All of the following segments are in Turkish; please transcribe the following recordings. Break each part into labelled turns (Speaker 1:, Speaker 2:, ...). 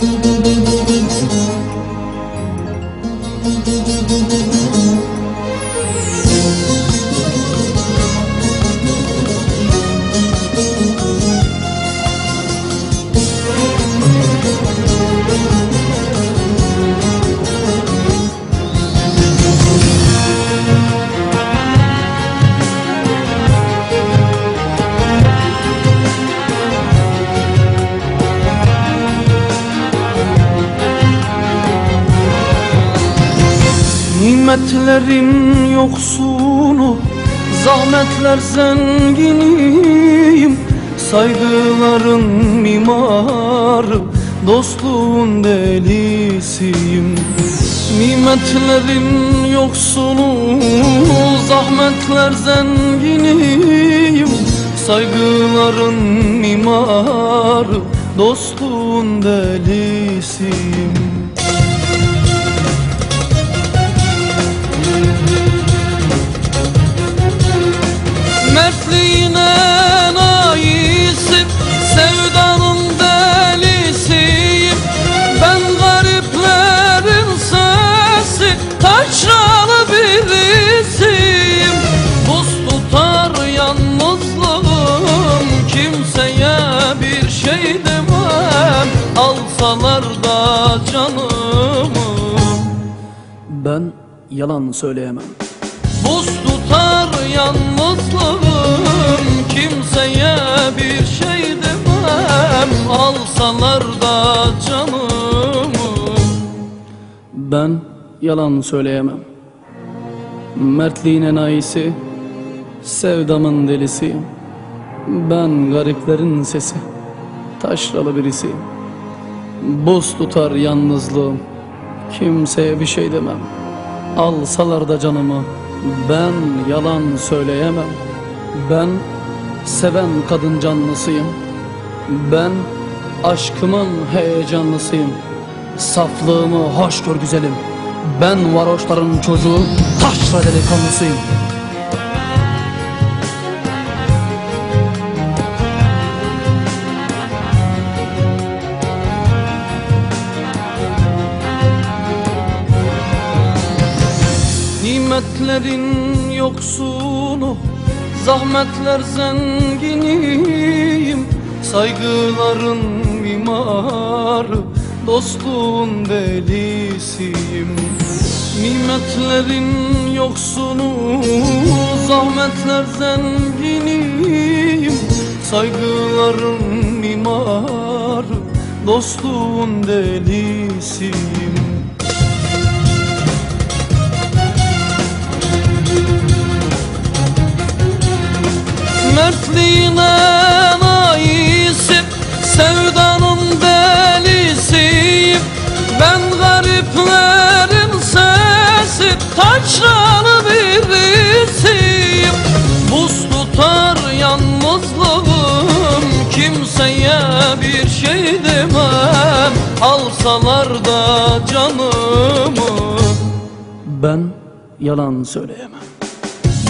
Speaker 1: Thank you. Nimetlerin yoksunu Zahmetler zenginiyim. Saygıların mimarı Dostluğun delisiyim. Nimetlerin yoksunu Zahmetler zenginiyim. Saygıların mimarı Dostluğun delisiyim Alsalar da canımı Ben yalan söyleyemem. Buz tutar yalnızlığım Kimseye bir şey demem. Alsalar da canımı Ben yalan söyleyemem. Mertliğine naisi Sevdamın delisiyim Ben gariplerin sesi Taşralı birisiyim Buz tutar yalnızlığım. Kimseye bir şey demem. Alsalar da canımı ben yalan söyleyemem. Ben seven kadın canlısıyım. Ben aşkımın heyecanlısıyım. Saflığımı hoş gör güzelim. Ben varoşların çocuğu taşra delikanlısıyım Nimetlerin yoksunu Zahmetler zenginiyim. Saygıların mimarı Dostluğun delisiyim. Nimetlerin yoksunu Zahmetler zenginiyim. Saygıların mimarı Dostluğun delisiyim Mertliğine nayisim Sevdanın delisiyim. Ben gariplerin sesi Taşralı birisiyim. Buz tutar yalnızlığım Kimseye bir şey demem. Alsalar da canımı Ben yalan söyleyemem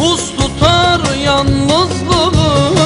Speaker 1: Buz tutar yalnızlığım